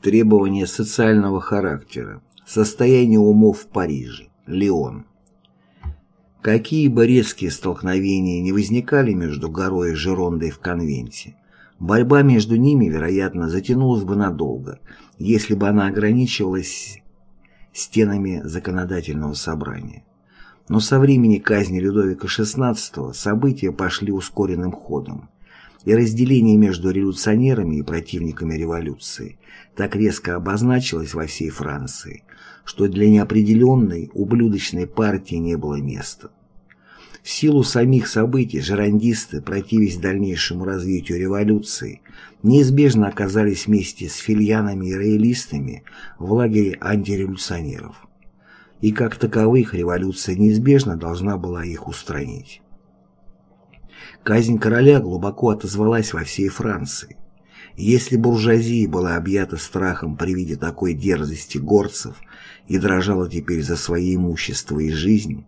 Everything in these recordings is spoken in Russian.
Требования социального характера. Состояние умов в Париже. Леон. Какие бы резкие столкновения не возникали между Горой и Жерондой в конвенте, борьба между ними, вероятно, затянулась бы надолго, если бы она ограничивалась стенами законодательного собрания. Но со времени казни Людовика XVI события пошли ускоренным ходом, и разделение между революционерами и противниками революции так резко обозначилось во всей Франции, что для неопределенной, ублюдочной партии не было места. В силу самих событий жерандисты, противясь дальнейшему развитию революции, неизбежно оказались вместе с фильянами и роялистами в лагере антиреволюционеров. И как таковых революция неизбежно должна была их устранить. Казнь короля глубоко отозвалась во всей Франции. Если буржуазия была объята страхом при виде такой дерзости горцев и дрожала теперь за свое имущество и жизнь,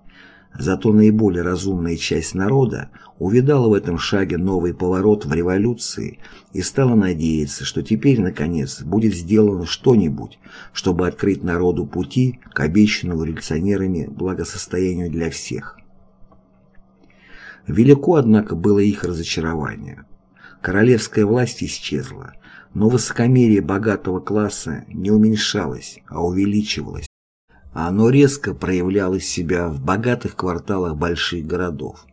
зато наиболее разумная часть народа увидала в этом шаге новый поворот в революции и стала надеяться, что теперь, наконец, будет сделано что-нибудь, чтобы открыть народу пути к обещанному революционерами благосостоянию для всех. Велико, однако, было их разочарование. Королевская власть исчезла, но высокомерие богатого класса не уменьшалось, а увеличивалось. Оно резко проявляло себя в богатых кварталах больших городов.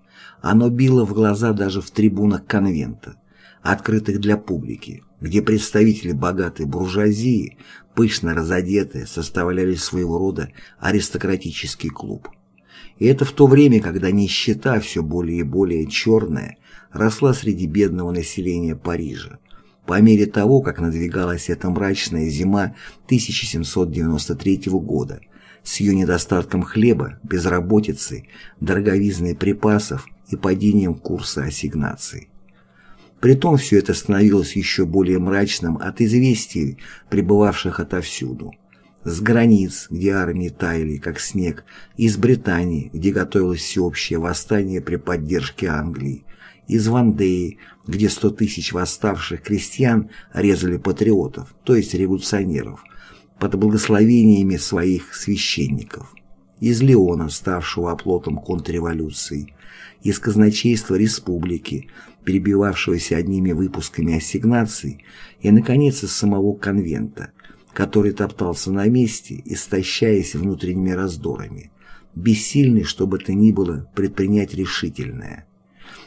Оно било в глаза даже в трибунах конвента, открытых для публики, где представители богатой буржуазии, пышно разодетые, составляли своего рода аристократический клуб. И это в то время, когда нищета все более и более черная росла среди бедного населения Парижа. По мере того, как надвигалась эта мрачная зима 1793 года, с ее недостатком хлеба, безработицей, дороговизной припасов и падением курса ассигнаций. Притом все это становилось еще более мрачным от известий, прибывавших отовсюду с границ, где армии таяли, как снег, из Британии, где готовилось всеобщее восстание при поддержке Англии, из Вандеи, где сто тысяч восставших крестьян резали патриотов, то есть революционеров, под благословениями своих священников, из Леона, ставшего оплотом контрреволюции, из казначейства республики, перебивавшегося одними выпусками ассигнаций, и, наконец, из самого конвента, который топтался на месте, истощаясь внутренними раздорами, бессильный, что бы то ни было, предпринять решительное.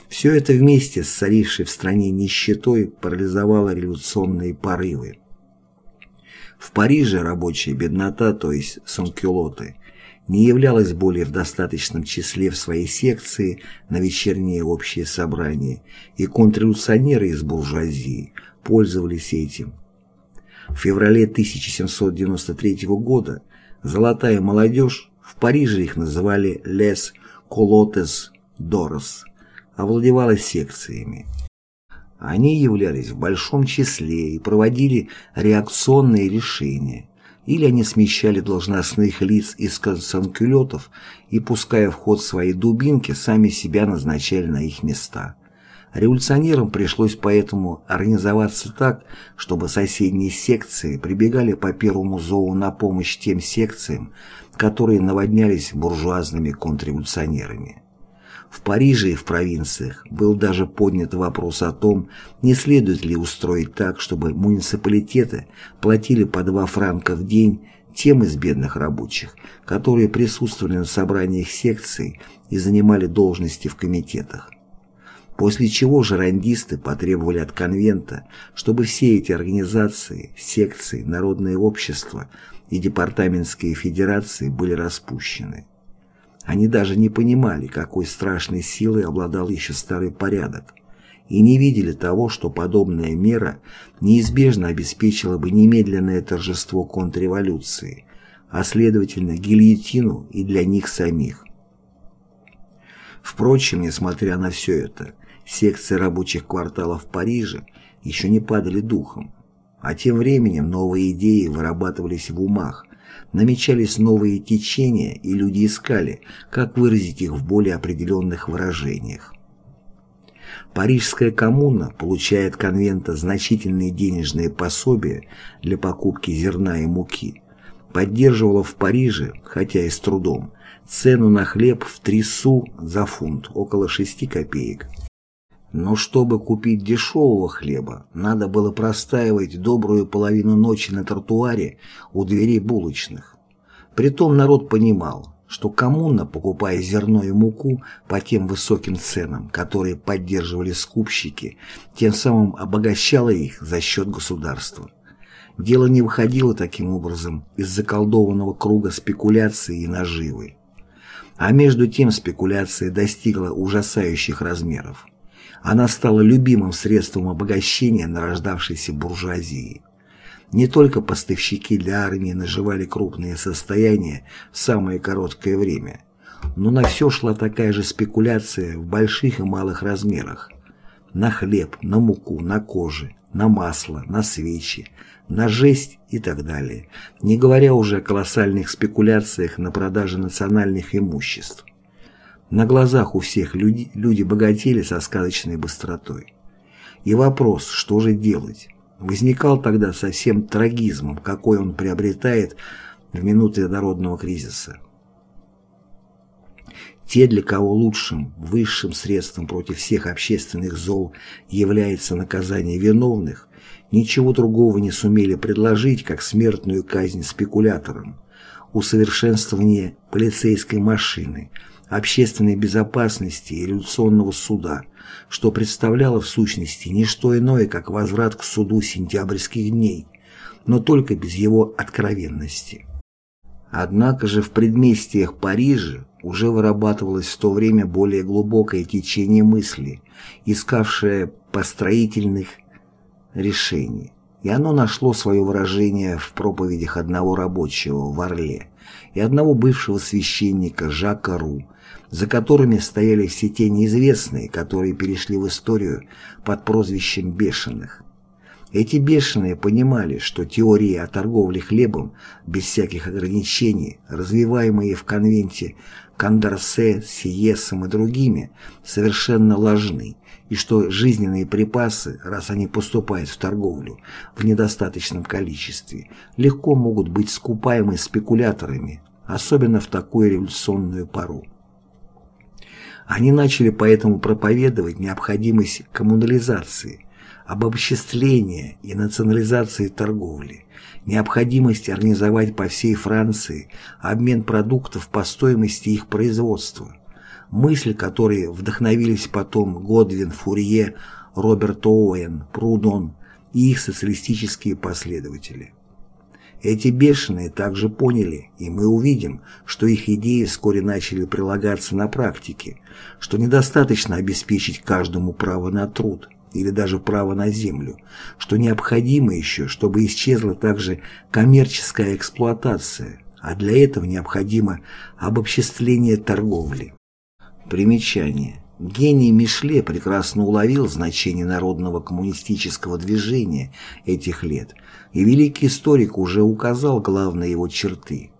Все это вместе с царившей в стране нищетой парализовало революционные порывы. В Париже рабочая беднота, то есть санкюлоты, не являлась более в достаточном числе в своей секции на вечерние общие собрания, и контрреволюционеры из буржуазии пользовались этим, в феврале 1793 года «Золотая молодежь» в Париже их называли «Les Colotes d'Oros» овладевала секциями. Они являлись в большом числе и проводили реакционные решения, или они смещали должностных лиц из консанкюлетов и, пуская в ход свои дубинки, сами себя назначали на их места. Революционерам пришлось поэтому организоваться так, чтобы соседние секции прибегали по первому зову на помощь тем секциям, которые наводнялись буржуазными контрреволюционерами. В Париже и в провинциях был даже поднят вопрос о том, не следует ли устроить так, чтобы муниципалитеты платили по 2 франка в день тем из бедных рабочих, которые присутствовали на собраниях секций и занимали должности в комитетах. После чего жерандисты потребовали от конвента, чтобы все эти организации, секции, народные общества и департаментские федерации были распущены. Они даже не понимали, какой страшной силой обладал еще старый порядок, и не видели того, что подобная мера неизбежно обеспечила бы немедленное торжество контрреволюции, а следовательно гильотину и для них самих. Впрочем, несмотря на все это, секции рабочих кварталов Парижа еще не падали духом. А тем временем новые идеи вырабатывались в умах, намечались новые течения, и люди искали, как выразить их в более определенных выражениях. Парижская коммуна получает конвента значительные денежные пособия для покупки зерна и муки, поддерживала в Париже, хотя и с трудом, цену на хлеб в 3 су за фунт, около 6 копеек. Но чтобы купить дешевого хлеба, надо было простаивать добрую половину ночи на тротуаре у дверей булочных. Притом народ понимал, что коммуна, покупая зерно и муку по тем высоким ценам, которые поддерживали скупщики, тем самым обогащала их за счет государства. Дело не выходило таким образом из заколдованного круга спекуляции и наживы. А между тем спекуляция достигла ужасающих размеров. Она стала любимым средством обогащения нарождавшейся буржуазии. Не только поставщики для армии наживали крупные состояния в самое короткое время, но на все шла такая же спекуляция в больших и малых размерах. На хлеб, на муку, на кожи, на масло, на свечи, на жесть и так далее, не говоря уже о колоссальных спекуляциях на продаже национальных имуществ. На глазах у всех люди, люди богатели со сказочной быстротой. И вопрос, что же делать? возникал тогда со всем трагизмом, какой он приобретает в минуты народного кризиса. Те, для кого лучшим, высшим средством против всех общественных зол является наказание виновных, ничего другого не сумели предложить, как смертную казнь спекуляторам, усовершенствование полицейской машины, общественной безопасности и революционного суда, что представляло в сущности не что иное, как возврат к суду сентябрьских дней, но только без его откровенности. Однако же в предместьях Парижа уже вырабатывалось в то время более глубокое течение мысли, искавшее построительных решений, и оно нашло свое выражение в проповедях одного рабочего в Орле и одного бывшего священника Жака Ру, за которыми стояли все те неизвестные, которые перешли в историю под прозвищем «бешеных». Эти бешеные понимали, что теории о торговле хлебом без всяких ограничений, развиваемые в конвенте Кандарсе, Сиесом и другими, совершенно ложны, и что жизненные припасы, раз они поступают в торговлю в недостаточном количестве, легко могут быть скупаемы спекуляторами, особенно в такую революционную пору. Они начали поэтому проповедовать необходимость коммунализации, обобществления и национализации торговли, необходимость организовать по всей Франции обмен продуктов по стоимости их производства, мысль которой вдохновились потом Годвин, Фурье, Роберт Оуэн, Прудон и их социалистические последователи. Эти бешеные также поняли, и мы увидим, что их идеи вскоре начали прилагаться на практике, что недостаточно обеспечить каждому право на труд или даже право на землю, что необходимо еще, чтобы исчезла также коммерческая эксплуатация, а для этого необходимо обобществление торговли. Примечание. Гений Мишле прекрасно уловил значение народного коммунистического движения этих лет – и великий историк уже указал главные его черты.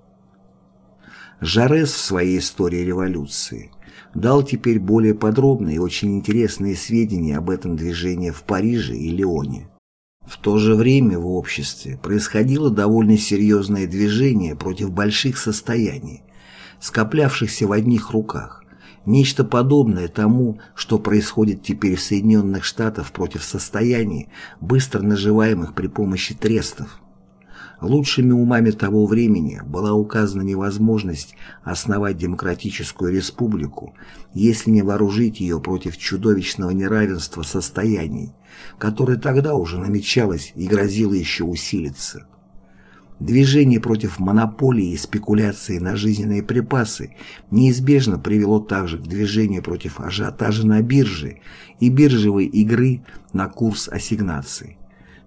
Жарес в своей истории революции дал теперь более подробные и очень интересные сведения об этом движении в Париже и Лионе. В то же время в обществе происходило довольно серьезное движение против больших состояний, скоплявшихся в одних руках, Нечто подобное тому, что происходит теперь в Соединенных Штатах против состояний, быстро наживаемых при помощи трестов. Лучшими умами того времени была указана невозможность основать демократическую республику, если не вооружить ее против чудовищного неравенства состояний, которое тогда уже намечалось и грозило еще усилиться. Движение против монополии и спекуляции на жизненные припасы неизбежно привело также к движению против ажиотажа на бирже и биржевой игры на курс ассигнаций.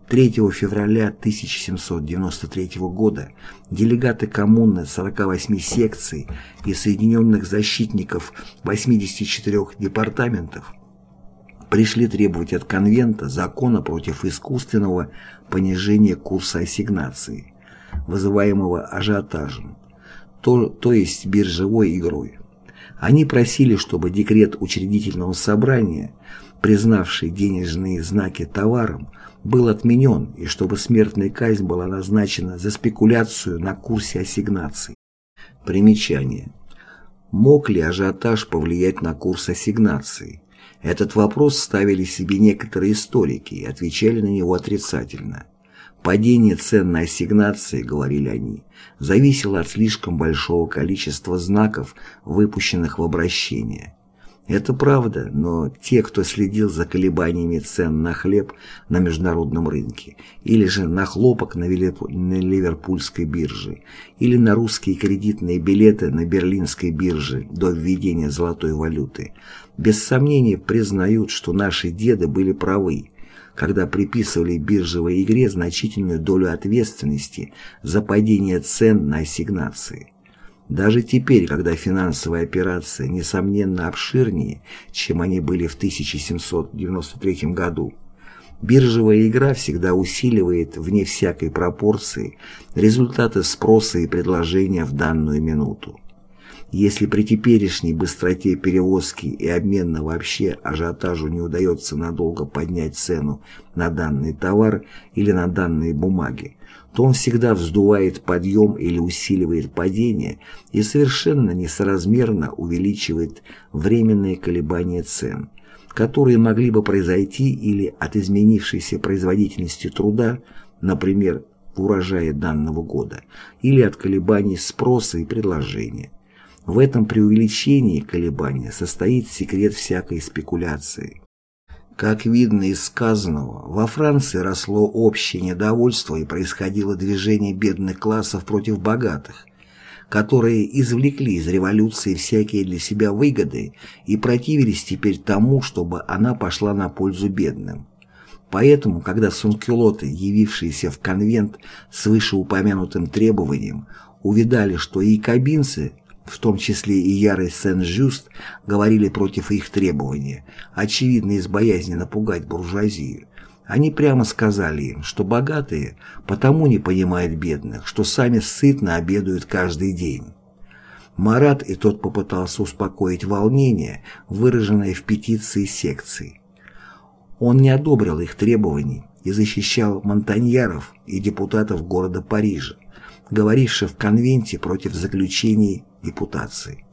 3 февраля 1793 года делегаты коммуны 48 секций и Соединенных защитников 84 департаментов пришли требовать от конвента закона против искусственного понижения курса ассигнаций вызываемого ажиотажем, то, то есть биржевой игрой. Они просили, чтобы декрет учредительного собрания признавший денежные знаки товаром, был отменен и чтобы смертная казнь была назначена за спекуляцию на курсе ассигнаций. Примечание. Мог ли ажиотаж повлиять на курс ассигнаций? Этот вопрос ставили себе некоторые историки и отвечали на него отрицательно. Падение цен на ассигнации, говорили они, зависело от слишком большого количества знаков, выпущенных в обращение. Это правда, но те, кто следил за колебаниями цен на хлеб на международном рынке, или же на хлопок на, Ливерпульской бирже, или на русские кредитные билеты на Берлинской бирже до введения золотой валюты, без сомнения признают, что наши деды были правы, когда приписывали биржевой игре значительную долю ответственности за падение цен на ассигнации. Даже теперь, когда финансовые операции несомненно обширнее, чем они были в 1793 году, биржевая игра всегда усиливает вне всякой пропорции результаты спроса и предложения в данную минуту. Если при теперешней быстроте перевозки и обмена вообще ажиотажу не удается надолго поднять цену на данный товар или на данные бумаги, то он всегда вздувает подъем или усиливает падение и совершенно несоразмерно увеличивает временные колебания цен, которые могли бы произойти или от изменившейся производительности труда, например, в урожае данного года, или от колебаний спроса и предложения. В этом преувеличении колебания состоит секрет всякой спекуляции. Как видно из сказанного, во Франции росло общее недовольство и происходило движение бедных классов против богатых, которые извлекли из революции всякие для себя выгоды и противились теперь тому, чтобы она пошла на пользу бедным. Поэтому, когда сункюлоты, явившиеся в конвент с вышеупомянутым требованием, увидали, что и кабинцы в том числе и ярый Сен-Жюст, говорили против их требования, очевидно из боязни напугать буржуазию. Они прямо сказали им, что богатые потому не понимают бедных, что сами сытно обедают каждый день. Марат и тот попытался успокоить волнение, выраженное в петиции секции. Он не одобрил их требований и защищал монтаньяров и депутатов города Парижа, говоривших в конвенте против заключений депутации.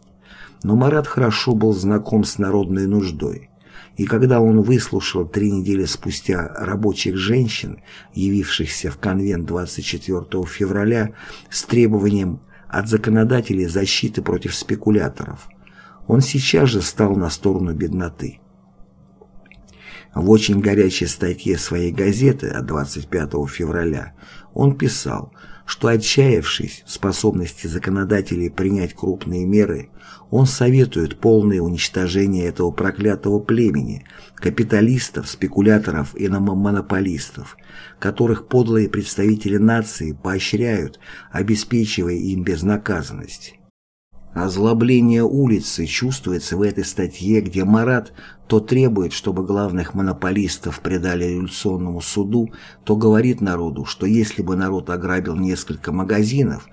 Но Марат хорошо был знаком с народной нуждой, и когда он выслушал три недели спустя рабочих женщин, явившихся в конвент 24 февраля с требованием от законодателей защиты против спекуляторов, он сейчас же стал на сторону бедноты. В очень горячей статье своей газеты от 25 февраля он писал, что отчаявшись в способности законодателей принять крупные меры, он советует полное уничтожение этого проклятого племени, капиталистов, спекуляторов и монополистов, которых подлые представители нации поощряют, обеспечивая им безнаказанность. Озлобление улицы чувствуется в этой статье, где Марат то требует, чтобы главных монополистов предали революционному суду, то говорит народу, что если бы народ ограбил несколько магазинов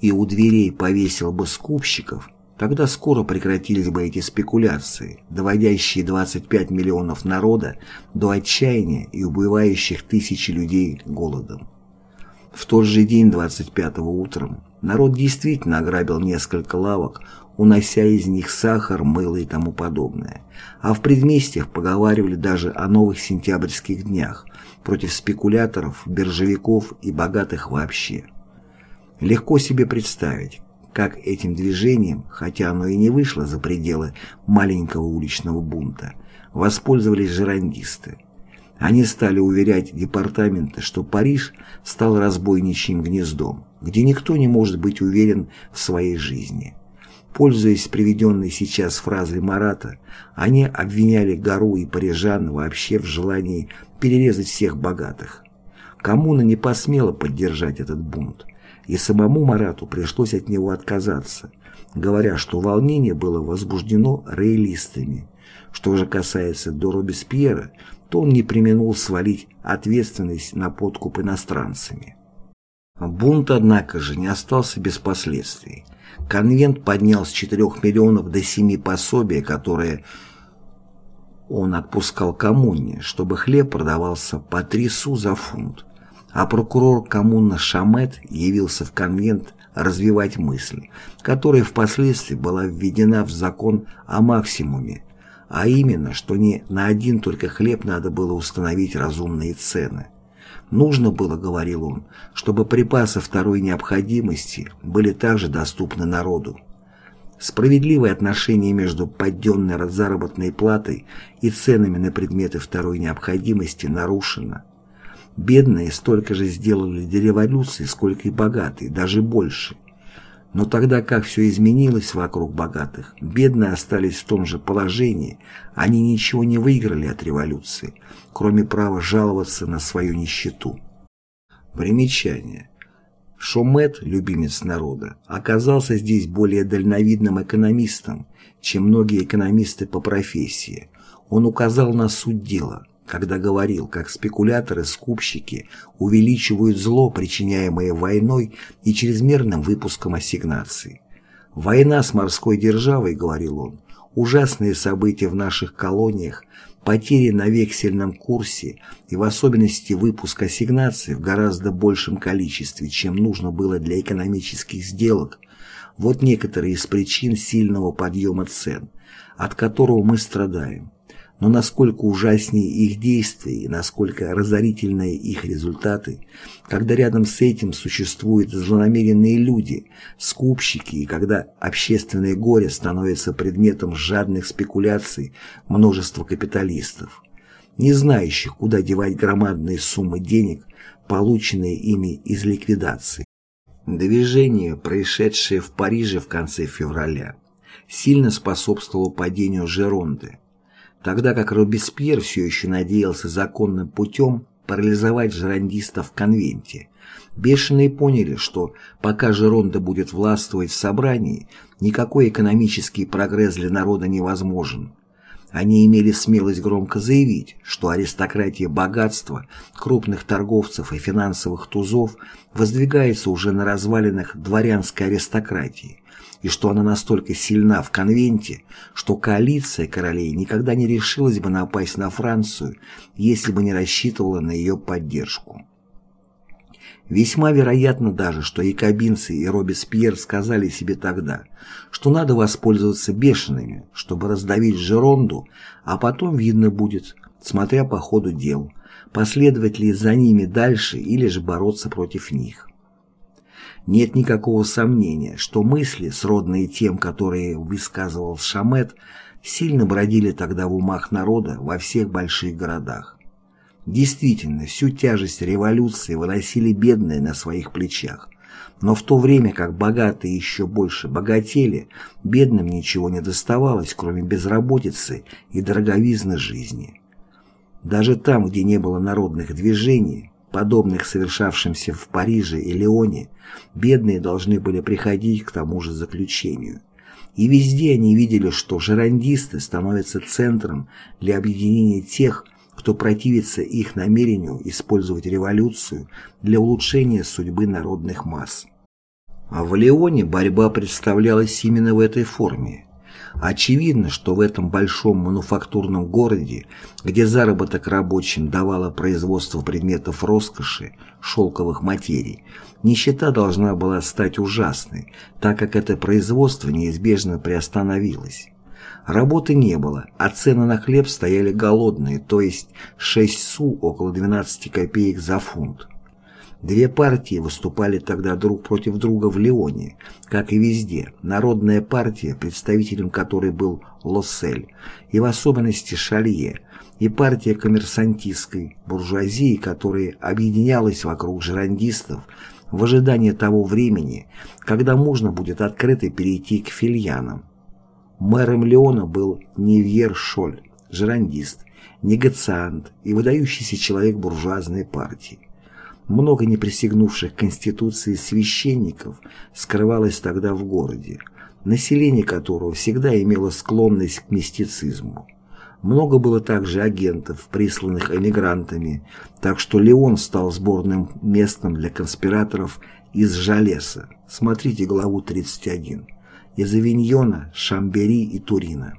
и у дверей повесил бы скупщиков, тогда скоро прекратились бы эти спекуляции, доводящие 25 миллионов народа до отчаяния и убивающих тысячи людей голодом. В тот же день, 25-го утром, народ действительно ограбил несколько лавок, унося из них сахар, мыло и тому подобное. А в предместьях поговаривали даже о новых сентябрьских днях против спекуляторов, биржевиков и богатых вообще. Легко себе представить, как этим движением, хотя оно и не вышло за пределы маленького уличного бунта, воспользовались жерандисты. Они стали уверять департаменты, что Париж стал разбойничьим гнездом, где никто не может быть уверен в своей жизни. Пользуясь приведенной сейчас фразой Марата, они обвиняли Гару и парижан вообще в желании перерезать всех богатых. Коммуна не посмела поддержать этот бунт, и самому Марату пришлось от него отказаться, говоря, что волнение было возбуждено роялистами. Что же касается до Робеспьера, то он не применул свалить ответственность на подкуп иностранцами. Бунт, однако же, не остался без последствий. Конвент поднял с 4 миллионов до 7 пособия, которые Он отпускал коммуне, чтобы хлеб продавался по три су за фунт, а прокурор коммуна Шамет явился в конвент развивать мысль, которая впоследствии была введена в закон о максимуме, а именно, что не на один только хлеб надо было установить разумные цены. Нужно было, говорил он, чтобы припасы второй необходимости были также доступны народу. Справедливое отношение между подденной заработной платой и ценами на предметы второй необходимости нарушено. Бедные столько же сделали для революции, сколько и богатые, даже больше. Но тогда как все изменилось вокруг богатых, бедные остались в том же положении, они ничего не выиграли от революции, кроме права жаловаться на свою нищету. Примечание. Шомет, любимец народа, оказался здесь более дальновидным экономистом, чем многие экономисты по профессии. Он указал на суть дела – когда говорил, как спекуляторы-скупщики увеличивают зло, причиняемое войной и чрезмерным выпуском ассигнаций. «Война с морской державой», — говорил он, — «ужасные события в наших колониях, потери на вексельном курсе и в особенности выпуск ассигнаций в гораздо большем количестве, чем нужно было для экономических сделок, вот некоторые из причин сильного подъема цен, от которого мы страдаем. Но насколько ужаснее их действия и насколько разорительные их результаты, когда рядом с этим существуют злонамеренные люди, скупщики, и когда общественное горе становится предметом жадных спекуляций множества капиталистов, не знающих, куда девать громадные суммы денег, полученные ими из ликвидации. Движение, происшедшее в Париже в конце февраля, сильно способствовало падению Жеронды, тогда как Робеспьер все еще надеялся законным путем парализовать жерандистов в конвенте. Бешеные поняли, что пока Жеронда будет властвовать в собрании, никакой экономический прогресс для народа невозможен. Они имели смелость громко заявить, что аристократия богатства, крупных торговцев и финансовых тузов воздвигается уже на развалинах дворянской аристократии, и что она настолько сильна в конвенте, что коалиция королей никогда не решилась бы напасть на Францию, если бы не рассчитывала на ее поддержку. Весьма вероятно даже, что якобинцы и Робеспьер сказали себе тогда, что надо воспользоваться бешеными, чтобы раздавить Жеронду, а потом видно будет, смотря по ходу дел, последовать ли за ними дальше или же бороться против них. Нет никакого сомнения, что мысли, сродные тем, которые высказывал Шамет, сильно бродили тогда в умах народа во всех больших городах. Действительно, всю тяжесть революции выносили бедные на своих плечах, но в то время как богатые еще больше богатели, бедным ничего не доставалось, кроме безработицы и дороговизны жизни. Даже там, где не было народных движений, подобных совершавшимся в Париже и Лионе, бедные должны были приходить к тому же заключению. И везде они видели, что жерандисты становятся центром для объединения тех, кто противится их намерению использовать революцию для улучшения судьбы народных масс. А в Леоне борьба представлялась именно в этой форме. Очевидно, что в этом большом мануфактурном городе, где заработок рабочим давало производство предметов роскоши, шелковых материй, нищета должна была стать ужасной, так как это производство неизбежно приостановилось. Работы не было, а цены на хлеб стояли голодные, то есть 6 су около 12 копеек за фунт. Две партии выступали тогда друг против друга в Лионе, как и везде. Народная партия, представителем которой был Лоссель, и в особенности Шалье, и партия коммерсантистской буржуазии, которая объединялась вокруг жерандистов в ожидании того времени, когда можно будет открыто перейти к фильянам. Мэром Леона был Нивьер Шоль, жерандист, негациант и выдающийся человек буржуазной партии. Много неприсягнувших Конституции священников скрывалось тогда в городе, население которого всегда имело склонность к мистицизму. Много было также агентов, присланных эмигрантами, так что Леон стал сборным местом для конспираторов из Жалеса. Смотрите главу 31 из Авиньона, Шамбери и Турина.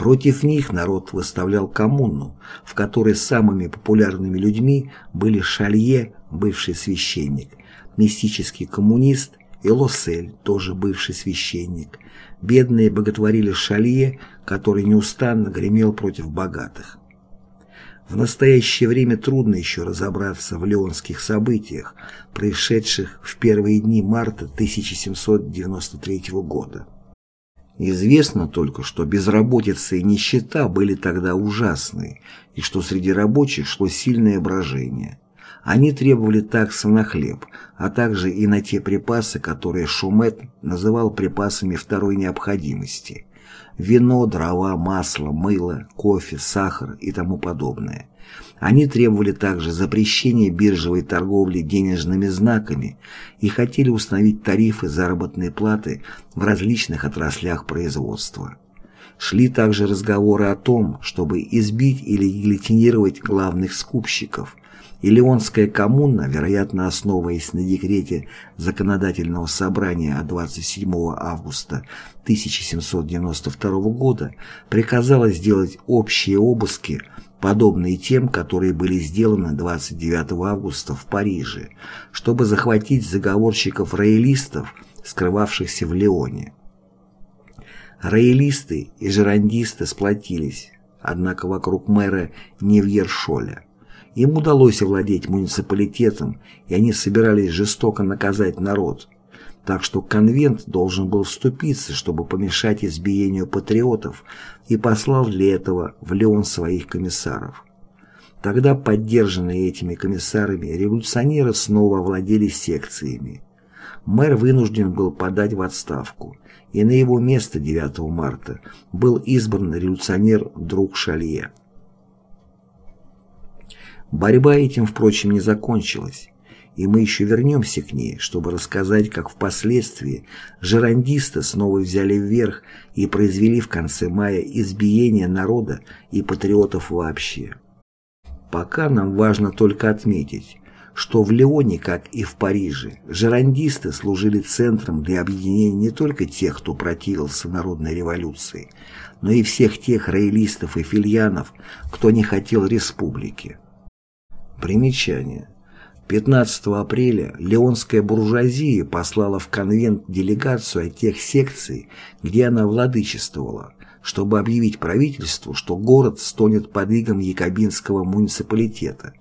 Против них народ выставлял коммуну, в которой самыми популярными людьми были Шалье, бывший священник, мистический коммунист и Лосель, тоже бывший священник. Бедные боготворили Шалье, который неустанно гремел против богатых. В настоящее время трудно еще разобраться в леонских событиях, происшедших в первые дни марта 1793 года. Известно только, что безработица и нищета были тогда ужасны, и что среди рабочих шло сильное брожение. Они требовали таксы на хлеб, а также и на те припасы, которые Шумет называл припасами второй необходимости – вино, дрова, масло, мыло, кофе, сахар и тому подобное. Они требовали также запрещения биржевой торговли денежными знаками и хотели установить тарифы заработной платы в различных отраслях производства. Шли также разговоры о том, чтобы избить или гильотинировать главных скупщиков, и Леонская коммуна, вероятно основываясь на декрете Законодательного собрания от 27 августа 1792 года, приказала сделать общие обыски, подобные тем, которые были сделаны 29 августа в Париже, чтобы захватить заговорщиков-роялистов, скрывавшихся в Леоне. Роялисты и жерандисты сплотились, однако вокруг мэра Невьершоля. Им удалось овладеть муниципалитетом, и они собирались жестоко наказать народ. Так что конвент должен был вступиться, чтобы помешать избиению патриотов, и послал для этого в Леон своих комиссаров. Тогда, поддержанные этими комиссарами, революционеры снова овладели секциями. Мэр вынужден был подать в отставку, и на его место 9 марта был избран революционер друг Шалье. Борьба этим, впрочем, не закончилась, и мы еще вернемся к ней, чтобы рассказать, как впоследствии жерандисты снова взяли вверх и произвели в конце мая избиение народа и патриотов вообще. Пока нам важно только отметить, что в Леоне, как и в Париже, жерандисты служили центром для объединения не только тех, кто противился народной революции, но и всех тех роялистов и фильянов, кто не хотел республики. Примечание. 15 апреля леонская буржуазия послала в конвент делегацию от тех секций, где она владычествовала, чтобы объявить правительству, что город стонет под игом якобинского муниципалитета,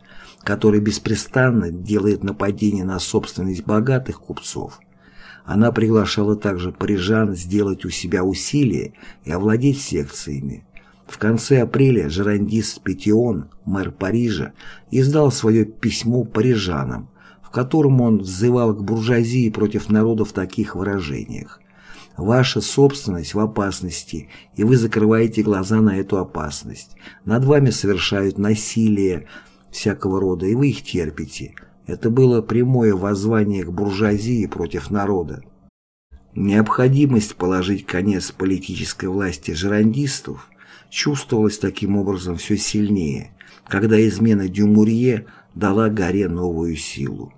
который беспрестанно делает нападения на собственность богатых купцов. Она приглашала также парижан сделать у себя усилия и овладеть секциями, в конце апреля жерандист Петион, мэр Парижа, издал свое письмо парижанам, в котором он взывал к буржуазии против народа в таких выражениях. Ваша собственность в опасности, и вы закрываете глаза на эту опасность. Над вами совершают насилие всякого рода, и вы их терпите. Это было прямое воззвание к буржуазии против народа. Необходимость положить конец политической власти жерандистов чувствовалось таким образом все сильнее, когда измена Дюмурье дала горе новую силу.